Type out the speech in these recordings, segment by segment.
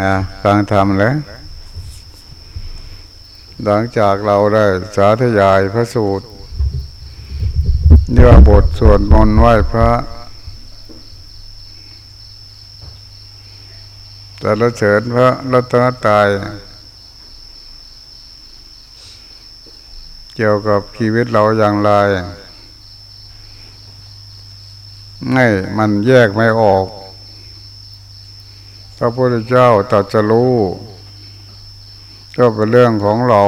นะฟังธรรมแล้ว หลังจากเราได้สาธยายพระสูตรเยกว่าบทสวดมนต์ไหว้พระแต่ละเฉินพระรัตนตาย เกี่ยวกับชีวิตเราอย่างไรไม่มันแยกไม่ออก พระพุทธเจ้าตรัสรู้ก็เป็นเรื่องของเรา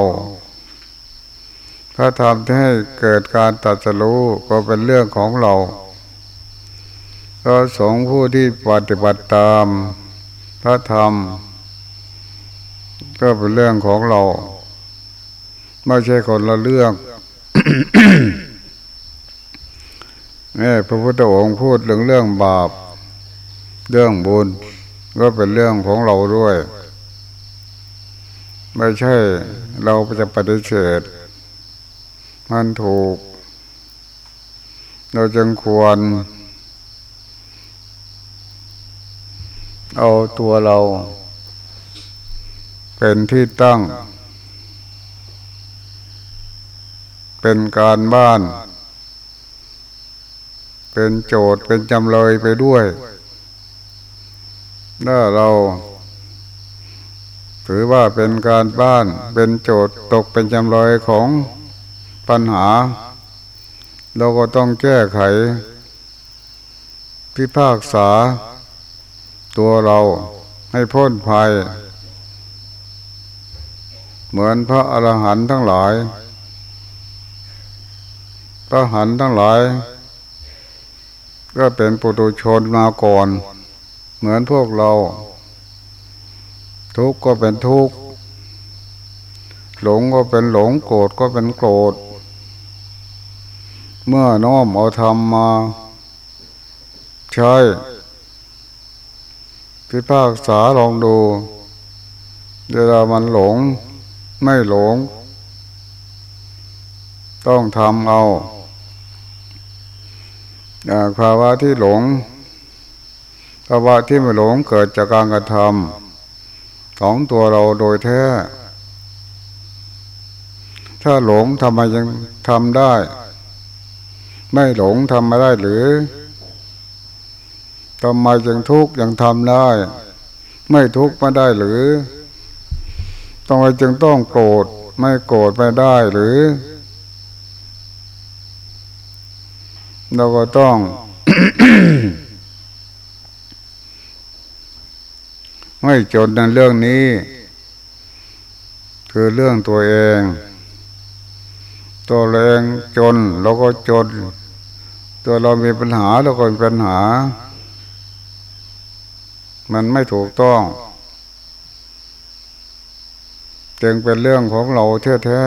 ถ้าทำให้เกิดการตรัสรู้ก็เป็นเรื่องของเราก็สงผู้ที่ปฏิบัติตามพระธรรม ก็เป็นเรื่องของเรา ไม่ใช่คนละเรื่องนี่พระพุทธองค์พูดเรื่องเรื่องบาป เรื่องบุญ ก็เป็นเรื่องของเราด้วย ไม่ใช่เราจะปฏิเสธมันถูก เราจึงควร เอาตัวเรา เป็นที่ตั้ง เป็นการบ้าน เป็นโจทย์เป็นจำเลยไปด้วย ถ้าเรา ถือว่าเป็นการบ้านเป็นโจทย์ตกเป็นจำเลยของปัญหา เราก็ต้องแก้ไข พิพากษา ตัวเราให้พ้นภัย เหมือนพระอรหันต์ทั้งหลาย พระหันทั้งหลาย ก็เป็นปุถุชนมาก่อน เหมือนพวกเรา ทุกข์ก็เป็นทุกข์หลงก็เป็นหลงโกรธก็เป็นโกรธ เมื่อน้อมเอาธรรมมาใช้พิพากษาลองดูเวลามันหลงไม่หลง ต้องทำเอาภาวะที่หลง ภาวะที่ไม่หลงเกิดจากการกระทำของตัวเราโดยแท้ ถ้าหลงทำไมยังทำได้ ไม่หลงทำไม่ได้หรือทำไมยังทุกข์ยังทำได้ ไม่ทุกข์ไม่ได้หรือทำไมจึงต้องโกรธไม่โกรธไม่ได้หรือ เราก็ต้อง ไม่จนในเรื่องนี้ คือเรื่องตัวเอง ตัวเองจนเราก็จน ตัวเรามีปัญหาเราก็มีปัญหา มันไม่ถูกต้องจึงเป็นเรื่องของเราแท้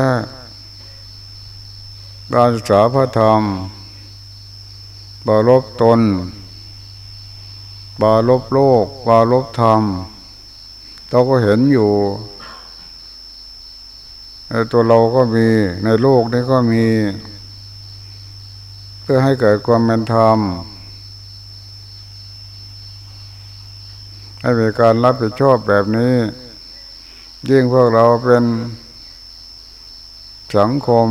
ๆการศึกษาพระธรรม บาลบตน บาลบโลก บาลบธรรม เราก็เห็นอยู่ในตัวเราก็มีในโลกนี้ก็มี เพื่อให้เกิดความเป็นธรรมให้มีการรับผิดชอบแบบนี้ ยิ่งพวกเราเป็นสังคม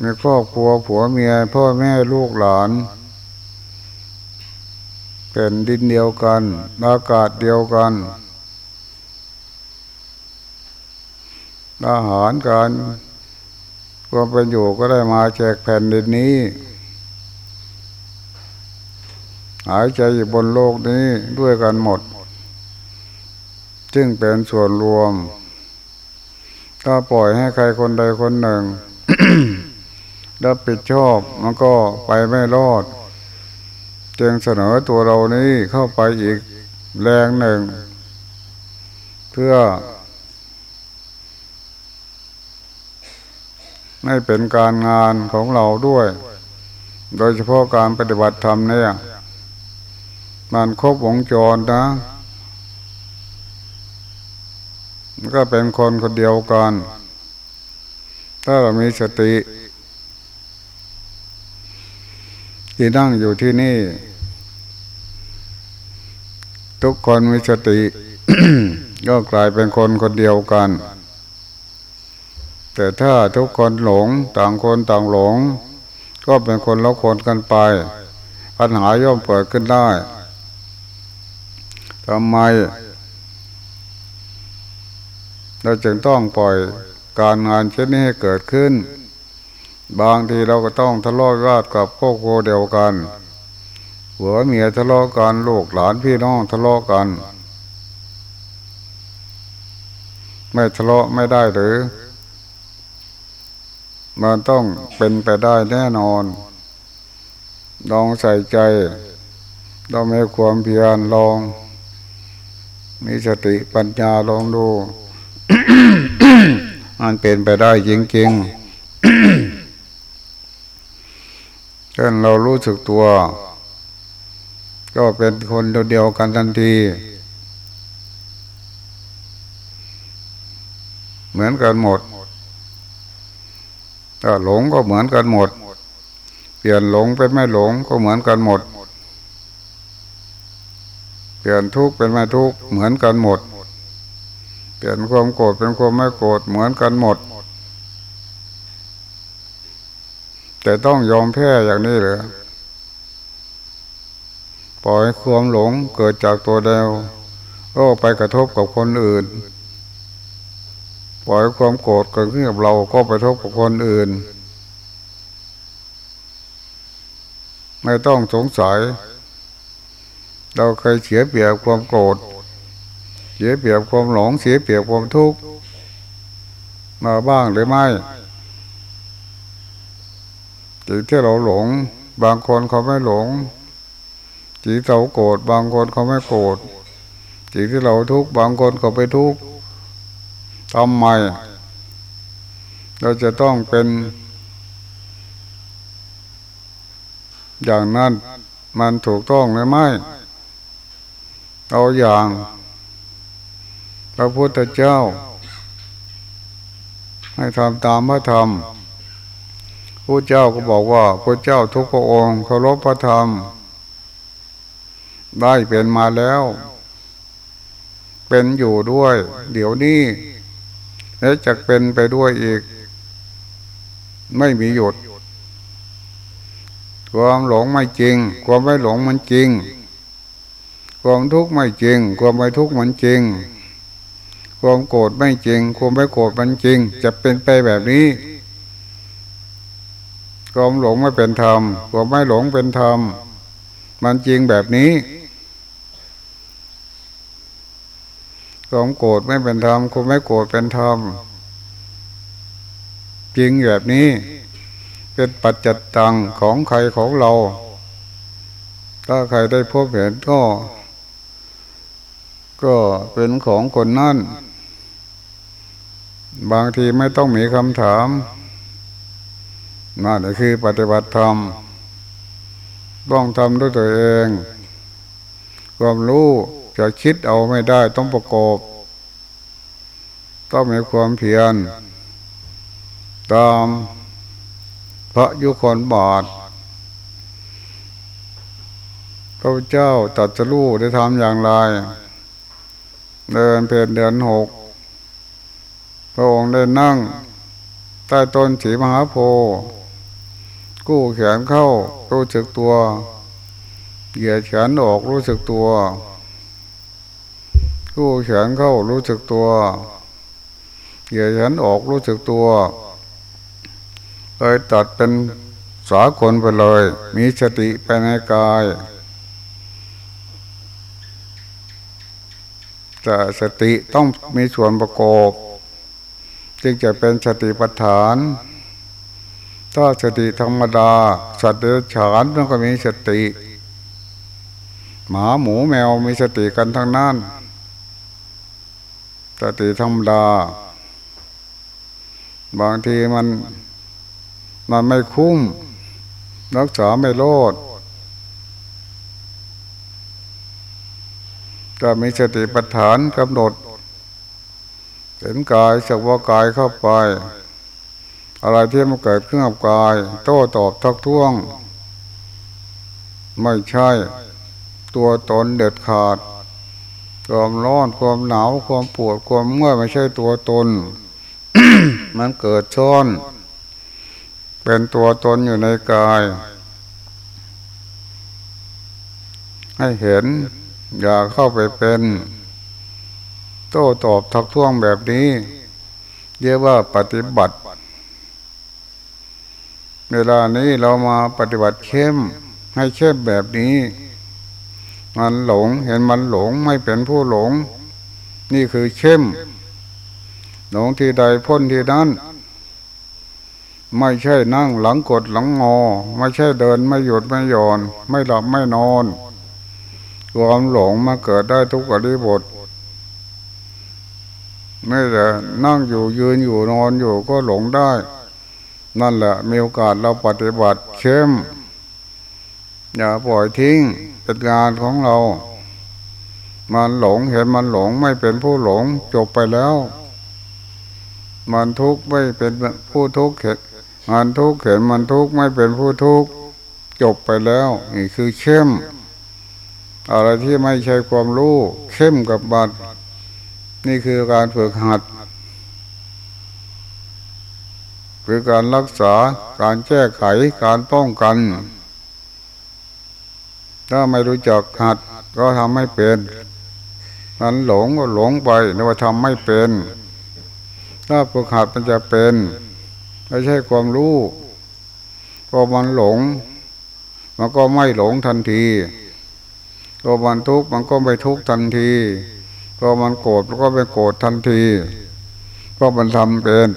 มีครอบครัวผัวเมียพ่อแม่ลูกหลาน เป็นดินเดียวกันอากาศเดียวกันอาหารการความเป็นอยู่ก็ได้มาแจกแผ่นดินนี้ หายใจอยู่บนโลกนี้ด้วยกันหมดจึงเป็นส่วนรวม ถ้าปล่อยให้ใครคนใดคนหนึ่งรับผิดชอบมันก็ไปไม่รอด จึงเสนอตัวเรานี้เข้าไปอีกแรงหนึ่ง เพื่อไม่เป็นการงานของเราด้วย โดยเฉพาะการปฏิบัติธรรมเนี่ยมันครบวงจรนะก็เป็นคนคนเดียวกัน ถ้าเรามีสติ ที่นั่งอยู่ที่นี่ ทุกคนมีสติ ก็กลายเป็นคนคนเดียวกัน แต่ถ้าทุกคนหลง ต่างคนต่างหลง ก็เป็นคนละคนกันไป ปัญหาย่อมเปิดขึ้นได้ทำไม เราจึงต้องปล่อยการงานเช่นนี้ให้เกิดขึ้น บางทีเราก็ต้องทะเลาะวาดกับครอบครัวเดียวกันหัวเมียทะเลาะกันลูกหลานพี่น้องทะเลาะกัน ไม่ทะเลาะไม่ได้หรือ มันต้องเป็นไปได้แน่นอนลองใส่ใจเราไม่ความเพียรลอง มีสติปัญญาลองดู มันเป็นไปได้จริงๆเช่นเรารู้สึกตัว ก็เป็นคนเดียวกันทันที เหมือนกันหมดถ้าหลงก็เหมือนกันหมด เปลี่ยนหลงเป็นไม่หลงก็เหมือนกันหมด เปลี่ยนทุกข์เป็นไม่ทุกข์เหมือนกันหมด เปลี่ยนความโกรธเป็นความไม่โกรธเหมือนกันหมด แต่ต้องยอมแพ้อย่างนี้เหรอปล่อยความหลงเกิดจากตัวเดียวก็ไปกระทบกับคนอื่น ปล่อยความโกรธเกิดขึ้นกับเราก็ไปกระทบกับคนอื่น ไม่ต้องสงสัย เราเคยเสียเปรียบความโกรธ เสียเปรียบความหลง เสียเปรียบความทุกข์มาบ้างหรือไม่ ที่เราหลง บางคนเขาไม่หลงสิ่เราโกรธบางคนเขาไม่โกรธสิ่งที่เราทุกข์บางคนเขาไปทุกข์ทำไม เราจะต้องเป็น อย่างนั้นมันถูกต้องหรือไม่เอาอย่าง พระพุทธเจ้า ให้ทำตามพระธรรม พระเจ้าก็บอกว่าพระเจ้าทุกพระองค์เคารพพระธรรม ได้เป็นมาแล้ว เป็นอยู่ด้วย เดี๋ยวนี้และจะเป็นไปด้วยอีก ไม่มีหยุด ความหลงไม่จริง ความไม่หลงมันจริง ความทุกข์ไม่จริง ความไม่ทุกข์มันจริง ความโกรธไม่จริง ความไม่โกรธมันจริง จะเป็นไปแบบนี้ ความหลงไม่เป็นธรรมความไม่หลงเป็นธรรม มันจริงแบบนี้ความโกรธไม่เป็นธรรมคุณไม่โกรธเป็นธรรม จริงแบบนี้ เป็นปัจจัตตังของใครของเรา ถ้าใครได้พบเห็นก็ ก็เป็นของคนนั่น บางทีไม่ต้องมีคำถาม นั่นคือปฏิบัติธรรมต้องทำด้วยตัวเอง ความรู้จะคิดเอาไม่ได้ต้องประกอบ ต้องมีความเพียรตามพระยุคนบาทพระเจ้าตัดสู้ได้ทำอย่างไร เดินเพลนเดือนหกพระองค์ได้นั่ง ใต้ต้นสีมหาโพธิ์ กู้แขนเข้า รู้สึกตัวเหยียดแขนออกรู้สึกตัว กู้แขนเข้ารู้สึกตัวเหยียดแขนออกรู้สึกตัวเลยตัดเป็นสากลไปเลย มีสติไปในกายแต่สติต้องมีส่วนประกอบ จึงจะเป็นสติปัฏฐาน ถ้าสติธรรมดา สัตว์เดรัจฉานมันก็มีสติ หมาหมูแมวมีสติกันทั้งนั้นสติธรรมดา บางทีมันมันไม่คุ้มรักษาไม่รอดก็มีสติปัฏฐานกำหนดเห็นกายสักว่ากายเข้าไป อะไรที่มันเกิดขึ้นกับกาย โต้ตอบทักท้วง ไม่ใช่ ตัวตนเด็ดขาด ความร้อนความหนาวความปวดความเมื่อยไม่ใช่ตัวตน มันเกิดช้อน เป็นตัวตนอยู่ในกาย ให้เห็น อย่าเข้าไปเป็น โต้ตอบทักท้วงแบบนี้เรียกว่าปฏิบัติ เวลานี้เรามาปฏิบัติเข้ม ให้เข้มแบบนี้ มันหลงเห็นมันหลงไม่เป็นผู้หลง นี่คือเข้ม หลงที่ใดพ้นที่นั้น ไม่ใช่นั่งหลังกดหลังงอ ไม่ใช่เดินไม่หยุดไม่หย่อน ไม่หลับไม่นอนความหลงมาเกิดได้ทุกอริบทไม่แต่นั่งอยู่ยืนอยู่นอนอยู่ก็หลงได้ นั่นแหละมีโอกาสเราปฏิบัติเข้ม อย่าปล่อยทิ้งเป็นงานของเรา มันหลงเห็นมันหลงไม่เป็นผู้หลงจบไปแล้ว มันทุกข์ไม่เป็นผู้ทุกข์เห็นมันทุกข์เห็นมันทุกข์ไม่เป็นผู้ทุกข์จบไปแล้วนี่คือเข้ม อะไรที่ไม่ใช่ความรู้เข้มกับบัตรนี่คือการฝึกหัด คือการรักษาการแก้ไขการป้องกัน ถ้าไม่รู้จักหัดก็ทำไม่เป็นมันหลงก็หลงไปนึกว่าทำไม่เป็น ถ้าฝึกหัดมันจะเป็นไม่ใช่ความรู้พอมันหลง มันก็ไม่หลงทันทีพอมันทุกข์มันก็ไม่ทุกข์ทันทีพอมันโกรธมันก็ไม่โกรธทันทีเพราะมันทำเป็น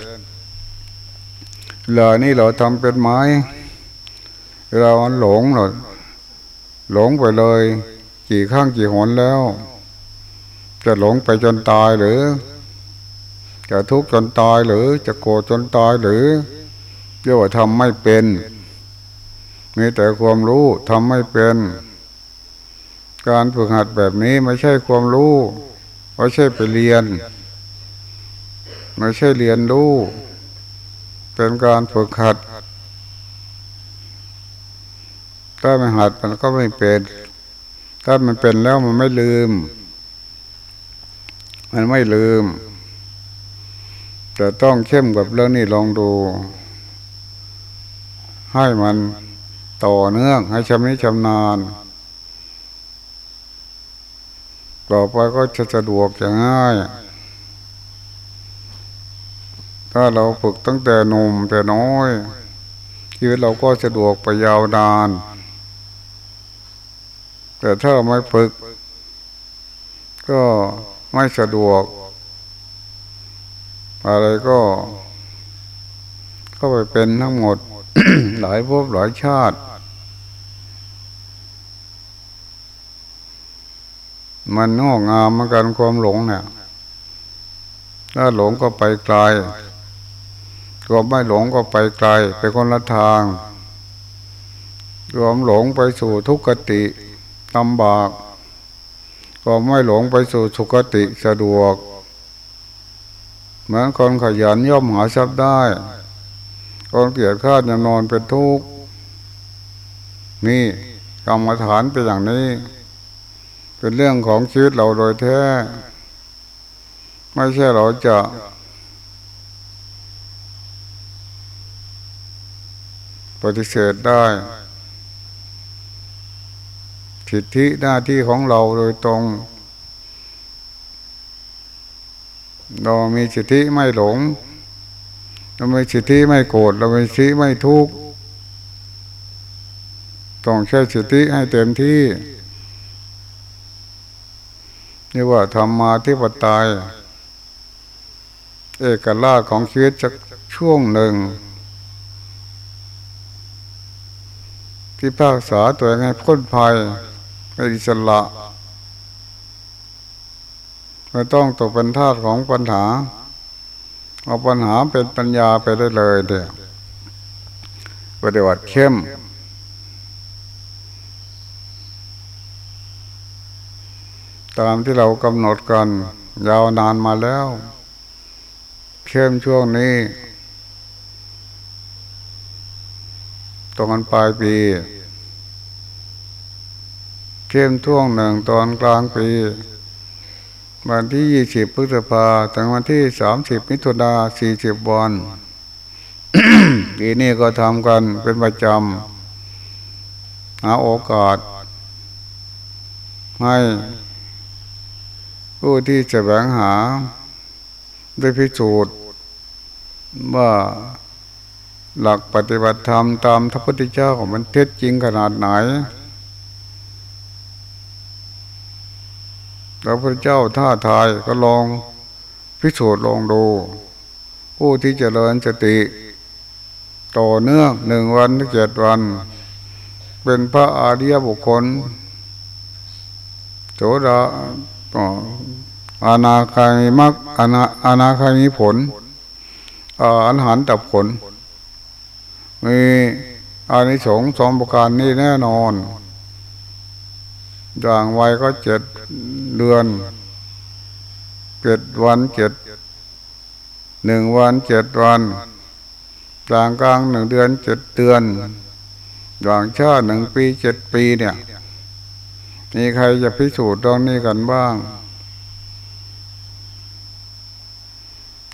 เหล่านี้เราทำเป็นไหมเราหลงเราหลงไปเลย กี่ข้างกี่หนแล้ว จะหลงไปจนตายหรือ จะทุกข์จนตายหรือ จะโกรธจนตายหรือเรียกว่าทำไม่เป็นมีแต่ความรู้ทำไม่เป็น การฝึกหัดแบบนี้ไม่ใช่ความรู้ไม่ใช่ไปเรียน ไม่ใช่เรียนรู้ เป็นการฝึกหัด ถ้าไม่หัดมันก็ไม่เป็น ถ้ามันเป็นแล้วมันไม่ลืม มันไม่ลืม แต่ต้องเข้มกับเรื่องนี้ลองดู ให้มันต่อเนื่อง ให้ชำนิชำนาญต่อไปก็จะสะดวกจะง่าย ถ้าเราฝึกตั้งแต่หนุ่มแต่น้อยชีวิตเราก็สะดวกไปยาวนาน แต่ถ้าไม่ฝึก ก็ไม่สะดวก อะไรก็เข้าไปเป็นทั้งหมด หลายภพหลายชาติ มันงอกงามเหมือนกันความหลงเนี่ยถ้าหลงก็ไปไกล ก็ไม่หลงก็ไปไกลไปคนละทาง รวมหลงไปสู่ทุกขติลำบากก็ไม่หลงไปสู่สุคติสะดวก เหมือนคนขยันย่อมหาทรัพย์ได้ คนเกียจข้าจะนอนเป็นทุกข์นี่กรรมฐานเป็นอย่างนี้ เป็นเรื่องของชีวิตเราโดยแท้ ไม่ใช่เราจะ ปฏิเสธได้ สิทธิหน้าที่ของเราโดยตรง เรามีสิทธิไม่หลง เรามีสิทธิไม่โกรธเรามีสิทธิไม่ทุกข์ต้องใช้สิทธิให้เต็มที่นี่ว่าธรรมาธิปไตยเอกราชของชีวิตจะช่วงหนึ่ง ที่ภาคษาตัวเองให้พ้นภัยอิสระไม่ต้องตกเป็นทาสของปัญหา เอาปัญหาเป็นปัญญาไปได้เลยเดียวปฏิบัติเข้ม ตามที่เรากำหนดกัน ยาวนานมาแล้ว เข้มช่วงนี้ ตอนปลายปี เข้มท่วงหนึ่งตอนกลางปี วันที่ยี่สิบพฤษภาถึงวันที่สามสิบมิถุนาสี่สิบวันปีนี้ก็ทำกันเป็นประจำหาโอกาส ให้ผู้ที่จะแบ่งหาได้พิสูจน์ว่า หลักปฏิบัติธรรมตามพระพุทธเจ้าของมันเท็จจริงขนาดไหนพระพุทธเจ้าท่าทายก็ลองพิสูจน์ลองดู ผู้ที่จเจริญสติ ต่อเนื่องหนึ่งวันถึงเจ็ดวัน เป็นพระอาริยบุคคลโสดาอานาคามีมักอานาอานาคามีผลอาหารตับผล มีอานิสงส์สองประการนี้แน่นอน อย่างไวก็เจ็ดเดือนเจ็ดวันเจ็ดหนึ่งวันเจ็ดวันกลางกลางหนึ่งเดือนเจ็ดเดือนอย่างชาติหนึ่งปีเจ็ดปีเนี่ยมีใครจะพิสูจน์ตรงนี้กันบ้าง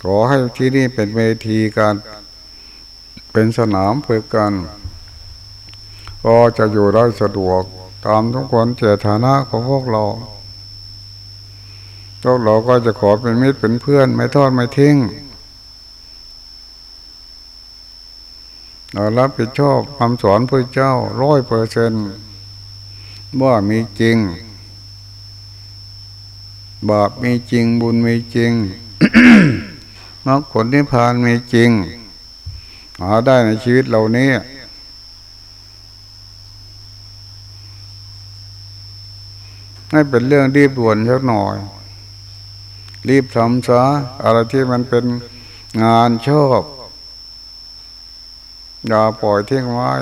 ขอให้ที่นี่เป็นเวทีการ เป็นสนามเพื่อกันก็จะอยู่ได้สะดวก ตามทุกคนเจตนาของพวกเราพวกเราก็จะขอเป็นมิตรเป็นเพื่อน ไม่ทอดไม่ทิ้งเรารับผิดชอบคำสอนพระเจ้าร้อยเปอร์เซนว่ามีจริง บาปมีจริงบุญมีจริงมรรคผลนิพพานมีจริง หาได้ในชีวิตเรานี้ให้เป็นเรื่องรีบด่วนสักหน่อย รีบทำซะอะไรที่มันเป็นงานชอบ อย่าปล่อยทิ้งไว้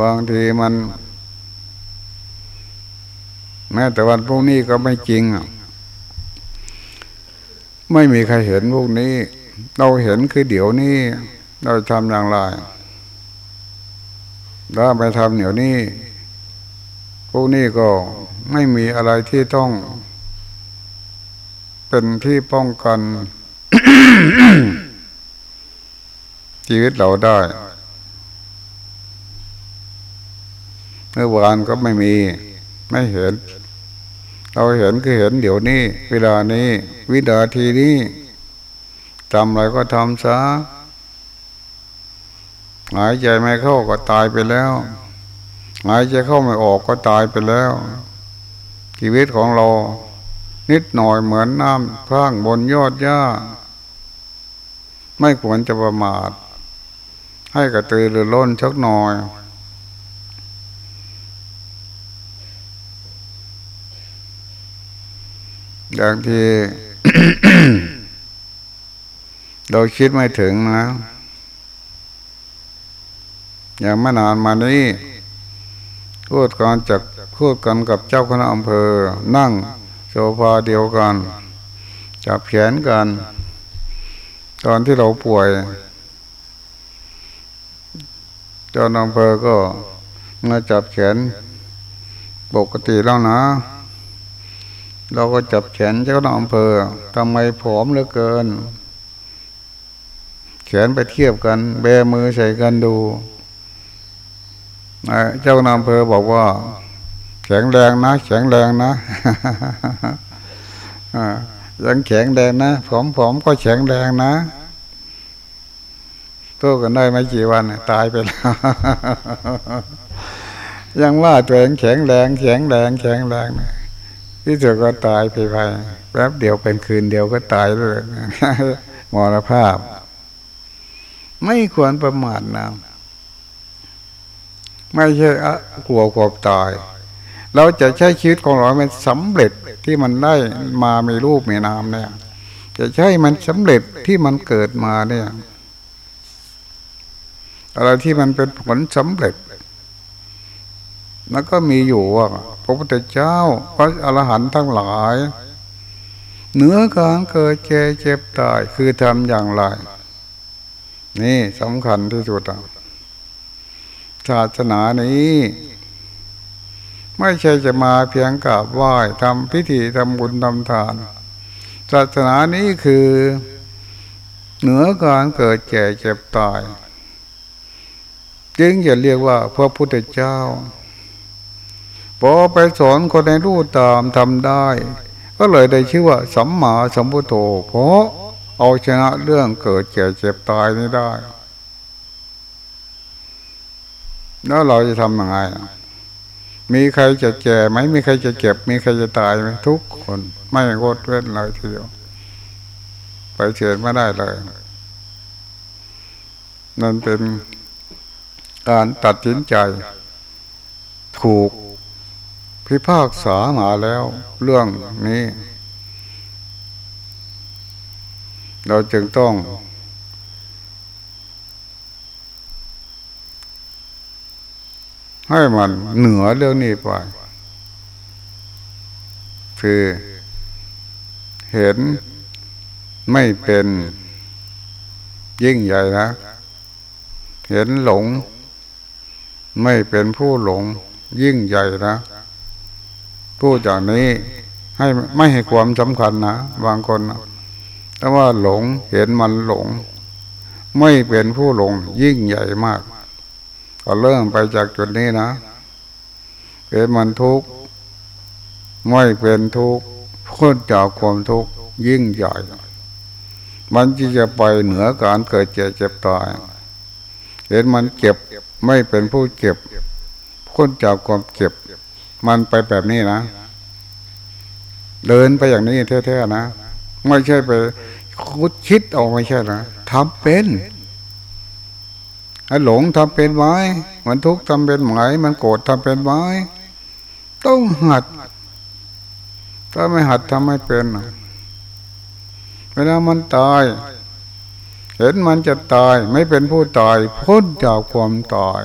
บางทีมัน แม้แต่วันพรุ่งนี้ก็ไม่จริง ไม่มีใครเห็นพวกนี้ เราเห็นคือเดี๋ยวนี้ เราทำอย่างไรถ้าไปทำเดี๋ยวนี้ พวกนี้ก็ไม่มีอะไรที่ต้อง เป็นที่ป้องกัน ชีวิตเราได้เมื่อวานก็ไม่มี ไม่เห็น เราเห็นคือเห็นเดี๋ยวนี้ เวลานี้ วินาทีนี้ทำอะไรก็ทำซะหายใจไม่เข้าก็ตายไปแล้ว หายใจเข้าไม่ออกก็ตายไปแล้ว ชีวิตของเรา นิดหน่อยเหมือนน้ำพร่างบนยอดหญ้า ไม่ควรจะประมาท ให้กระตือรือร้นชักหน่อย อย่างที่เราคิดไม่ถึงนะอย่างไม่นานมานี้พูดกันจากพูดกันกับเจ้าคณะอำเภอ นั่งโซฟาเดียวกัน จับแขนกัน ตอนที่เราป่วย เจ้าอำเภอก็มาจับแขนปกติแล้วนะ เราก็จับแขนเจ้าหนอำเภอทำไมผอมเหลือเกิน แขนไปเทียบกัน แบมือใส่กันดูเจ้านำเพอบอกว่า แข็งแรงนะแข็งแรงนะยังแข็งแรงนะผอมๆก็แข็งแรงนะตัวกันได้ไม่กี่วันตายไปแล้วยังว่าตัวเองแข็งแรงแข็งแรงแข็งแรงนะ ที่สุดก็ตายไปไปแป๊บเดียวเป็นคืนเดียวก็ตายเลยมรภาพ ไม่ควรประมาทนะไม่ใช่กลัวความตาย เราจะใช้ชีวิตของเราเป็นสำเร็จที่มันได้มามีรูปมีนามเนี่ย จะใช้มันสำเร็จที่มันเกิดมาเนี่ย อะไรที่มันเป็นผลสำเร็จ แล้วก็มีอยู่ว่าพระพุทธเจ้าพระอรหันต์ทั้งหลายเหนือการเกิดเจ็บเจ็บตายคือทำอย่างไร นี่สำคัญที่สุดศาสนานี้ ไม่ใช่จะมาเพียงกราบไหว้ทำพิธีทำบุญทำทาน ศาสนานี้คือเหนือการเกิดแก่เจ็บตาย จึงจะเรียกว่าพระพุทธเจ้า พอไปสอนคนในรู้ตามทำได้ ก็เลยได้ชื่อว่าสัมมาสัมพุทโธเพราะเอาชนะเรื่องเกิดแก่เจ็บตายนี้ได้ แล้วเราจะทำยังไง มีใครจะแก่ไหมมีใครจะเจ็บ มีใครจะตายไหมทุกคน ไม่งดเว้นเลยทีเดียว ไปเฉียดไม่ได้เลย นั่นเป็นการตัดสินใจ ถูก พิพากษามาแล้ว เรื่องนี้ เราจึงต้อง ให้มันเหนือเรื่องนี้ไป คือเห็นไม่เป็นยิ่งใหญ่นะ เห็นหลง ไม่เป็นผู้หลงยิ่งใหญ่นะ พูดอย่างนี้ให้ไม่ให้ความสำคัญนะบางคนนะแต่ว่าหลงเห็นมันหลง ไม่เป็นผู้หลงยิ่งใหญ่มาก ก็เริ่มไปจากจุดนี้นะเห็นมันทุกข์ไม่เป็นทุกข์พ้นจากความทุกข์ยิ่งใหญ่ มันที่จะไปเหนือการเกิดเจ็บเจ็บตายเห็นมันเก็บไม่เป็นผู้เก็บพ้นจากความเก็บ มันไปแบบนี้นะ เดินไปอย่างนี้แท้ๆนะ ไม่ใช่ไปคุดคิดออกไม่ใช่นะทำเป็นหลงทำเป็นไว้มันทุกข์ทำเป็นไหมมันโกรธทำเป็นไว้ต้องหัด ถ้าไม่หัดทำไม่เป็นเวลามันตาย เห็นมันจะตาย ไม่เป็นผู้ตาย พ้นจากความตาย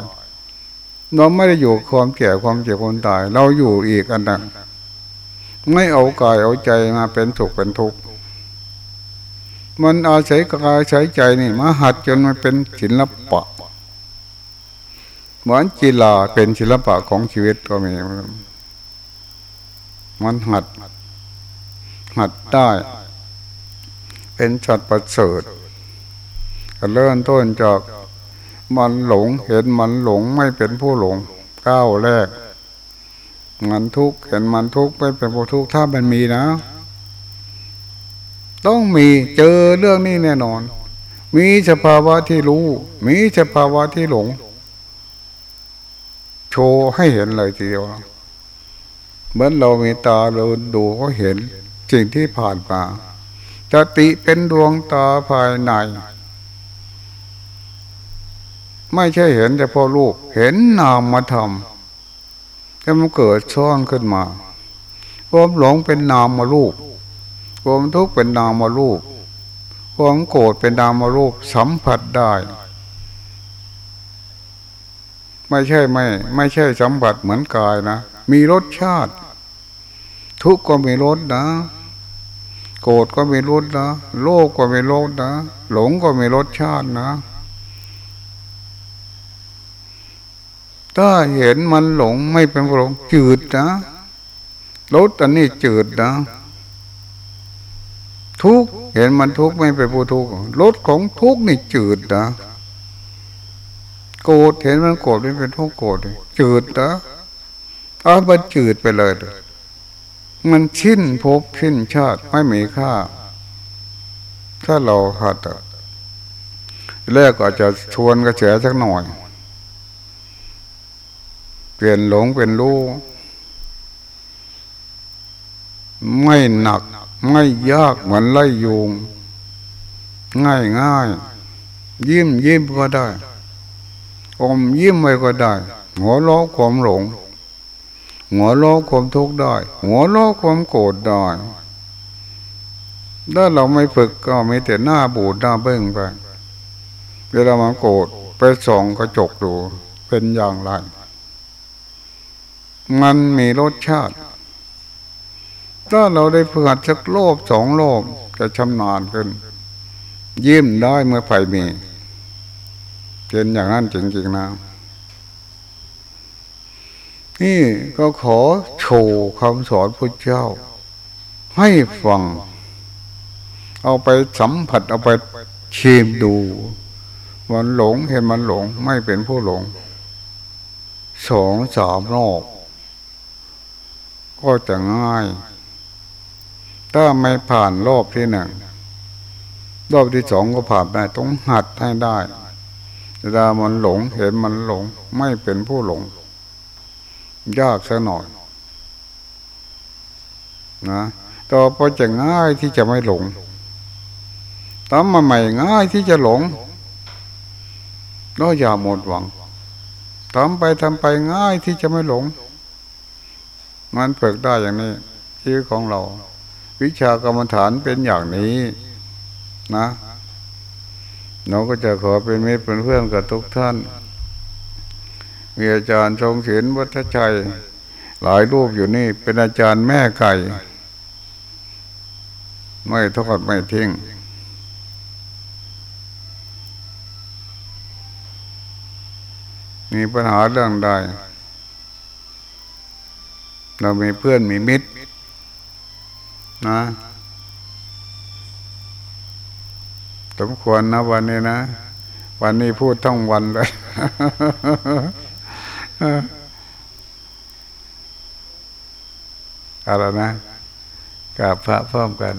เราไม่ได้อยู่ความแก่ความเจ็บความตาย เราอยู่อีกอันหนั้นไม่เอากายเอาใจมาเป็นสุขเป็นทุกข์มันอาศัยกายใช้ใจนี่มาหัดจนมันเป็นศิลปะ เหมือนกีฬาเป็นศิลปะของชีวิตก็มีมันหัด หัดได้ เป็นสัตว์ประเสริฐเริ่มต้นจาก มันหลงเห็นมันหลงไม่เป็นผู้หลงก้าวแรก มันทุกข์เห็นมันทุกข์ไม่เป็นผู้ทุกข์ถ้ามันมีนะ ต้องมีเจอเรื่องนี้แน่นอน มีสภาวะที่รู้ มีสภาวะที่หลง โชว์ให้เห็นเลยทีเดียวเหมือนเรามีตาเราดูก็เห็นสิ่งที่ผ่านมาจติเป็นดวงตาภายใน ไม่ใช่เห็นแต่พอลูกเห็นนามมาทำแต่มันเกิดช่อนขึ้นมาความหลงเป็นนามมาลูกความทุกข์เป็นนามมาลูกความโกรธเป็นนามมาลูกสัมผัสได้ ไม่ใช่ไม่ ไม่ใช่สัมผัสเหมือนกายนะ มีรสชาติ ทุกข์ก็มีรสนะ โกรธก็มีรสนะ โลภก็มีรสนะ หลงก็มีรสชาตินะ ถ้าเห็นมันหลงไม่เป็นหลงจืดนะรถอันนี้จืดนะ ทุกเห็นมันทุกไม่เป็นผู้ทุกรถของทุกนี่จืดนะโกรธเห็นมันโกรธไม่เป็นทุกโกรธจืดนะเอามันจืดไปเลย มันชิ้นภพชิ้นชาติไม่มีค่า ถ้าเราหัดแรกก็จะชวนกระเฉสักหน่อย เปลี่ยนหลงเป็นรู้ไม่หนัก ไม่ยากเหมือนไล่ยุงง่ายง่ายยิ้มยิ้มก็ได้ อมยิ้มไว้ก็ได้ หัวล้อความหลง หัวล้อความทุกข์ได้ หัวล้อความโกรธได้ถ้าเราไม่ฝึกก็มีแต่หน้าบูดหน้าเบ้งไปเวลามันโกรธไปส่องกระจกดูเป็นอย่างไร มันมีรสชาติ ถ้าเราได้ฝึกสักโลบสองโลบจะชำนาญขึ้น ยิ้มได้เมื่อไฟมีเป็นอย่างนั้นจริงๆนะนี่ก็ขอโชว์คำสอนพระเจ้า ให้ฟัง เอาไปสัมผัสเอาไปชิมดู มันหลงเห็นมันหลง ไม่เป็นผู้หลง สองสามรอบ ก็จะง่าย ถ้าไม่ผ่านรอบที่หนึ่งรอบที่สองก็ผ่านได้ต้องหัดให้ได้เวลามันหลงเห็นมันหลง ไม่เป็นผู้หลง ยากสักหน่อยนะต่อไปจะง่ายที่จะไม่หลงตามมาใหม่ง่ายที่จะหลงก็อย่าหมดหวังทำไปทำไปง่ายที่จะไม่หลง มันเปิกได้อย่างนี้ชีวิตของเรา วิชากรรมฐานเป็นอย่างนี้นะเราก็จะขอเป็นมิตรเป็นเพื่อนกับทุกท่าน มีอาจารย์ทรงศิลวัฒชัย หลายรูปอยู่นี่ เป็นอาจารย์แม่ไก่ ไม่ทอดไม่ทิ้งมีปัญหาเรื่องใด เรามีเพื่อนมีมิตรนะสมควรนะวันนี้นะ วันนี้พูดทั้งวันเลยอะไรนะกราบพระพร้อมกัน